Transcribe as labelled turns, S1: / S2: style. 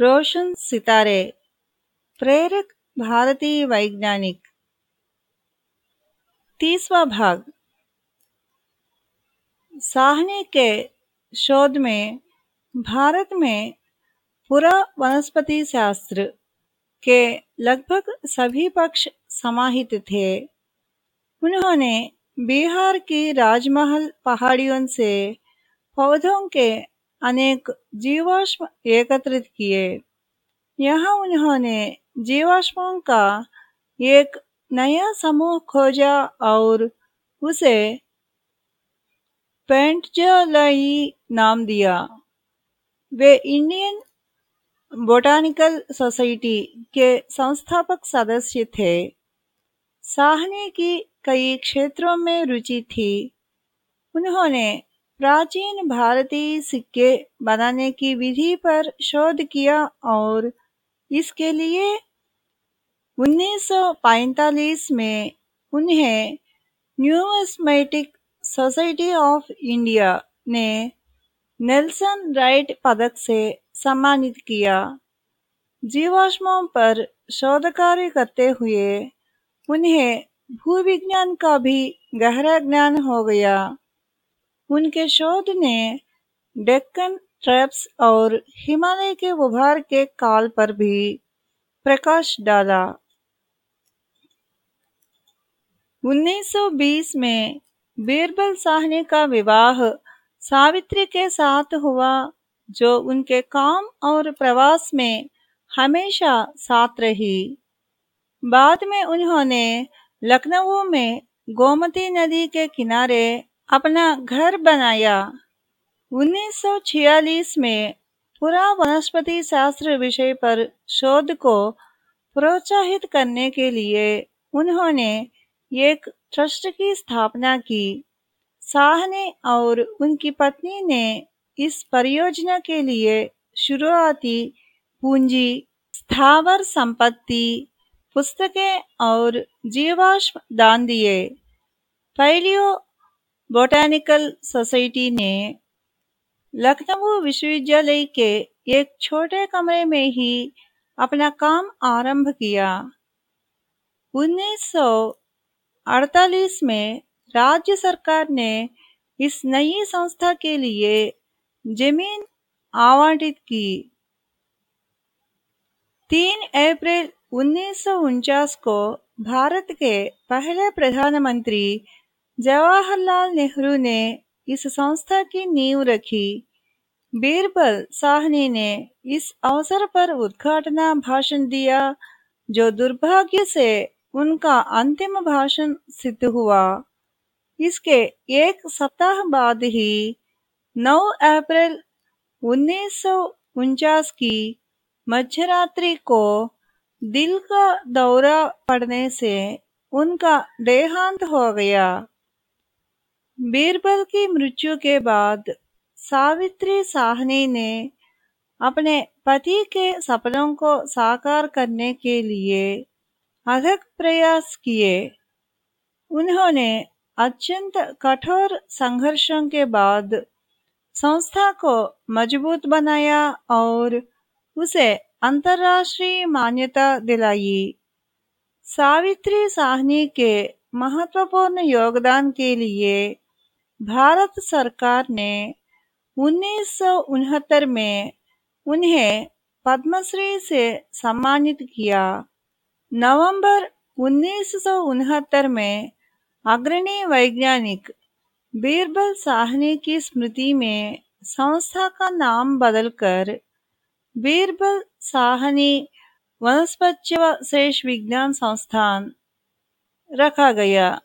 S1: रोशन सितारे, प्रेरक भारतीय वैज्ञानिक। तीसवा भाग। साहनी के शोध में भारत में पूरा वनस्पति शास्त्र के लगभग सभी पक्ष समाहित थे। उन्होंने बिहार की राजमहल पहाड़ियों से पौधों के अनेक जीवाश्म एकत्रित किए। यहाँ उन्होंने जीवाश्मों का एक नया समूह खोजा और उसे पेंटजलई नाम दिया। वे इंडियन बोटानिकल सोसाइटी के संस्थापक सदस्य थे। साहनी की कई क्षेत्रों में रुचि थी। उन्होंने प्राचीन भारतीय सिक्के बनाने की विधि पर शोध किया और इसके लिए 1945 में उन्हें न्यूस्मेटिक सोसाइटी ऑफ़ इंडिया ने नेल्सन राइट पदक से सम्मानित किया। जीवाश्मों पर शोध कार्य करते हुए उन्हें भूविज्ञान का भी गहरा ज्ञान हो गया। उनके शोध ने डेक्कन ट्रैप्स और हिमालय के उभार के काल पर भी प्रकाश डाला। 1920 में बीरबल साहनी का विवाह सावित्री के साथ हुआ, जो उनके काम और प्रवास में हमेशा साथ रही। बाद में उन्होंने लखनऊ में गोमती नदी के किनारे अपना घर बनाया। 1946 में पूरा वनस्पति शास्त्र विषय पर शोध को प्रोत्साहित करने के लिए उन्होंने एक ट्रस्ट की स्थापना की। साहने और उनकी पत्नी ने इस परियोजना के लिए शुरुआती पूंजी, स्थावर संपत्ति, पुस्तकें और जीवाश्म दान दिए। पैलियो बोटैनिकल सोसाइटी ने लखनऊ विश्वविद्यालय के एक छोटे कमरे में ही अपना काम आरंभ किया। 1948 में राज्य सरकार ने इस नई संस्था के लिए ज़मीन आवंटित की। 3 अप्रैल उन्नीस सौ उनचास को भारत के पहले प्रधानमंत्री जवाहरलाल नेहरू ने इस संस्था की नींव रखी। बीरबल साहनी ने इस अवसर पर उद्घाटना भाषण दिया, जो दुर्भाग्य से उनका अंतिम भाषण सिद्ध हुआ। इसके एक सप्ताह बाद ही 9 अप्रैल उन्नीस की मध्यरात्रि को दिल का दौरा पड़ने से उनका देहांत हो गया। बीरबल की मृत्यु के बाद सावित्री साहनी ने अपने पति के सपनों को साकार करने के लिए अथक प्रयास किए। उन्होंने अत्यंत कठोर संघर्षों के बाद संस्था को मज़बूत बनाया और उसे अंतर्राष्ट्रीय मान्यता दिलाई। सावित्री साहनी के महत्वपूर्ण योगदान के लिए भारत सरकार ने उन्नीस सौ उनहत्तर में उन्हें पद्मश्री से सम्मानित किया। नवंबर उन्नीस सौ उनहत्तर में अग्रणी वैज्ञानिक बीरबल साहनी की स्मृति में संस्था का नाम बदलकर बीरबल साहनी वनस्पत्य शेष विज्ञान संस्थान रखा गया।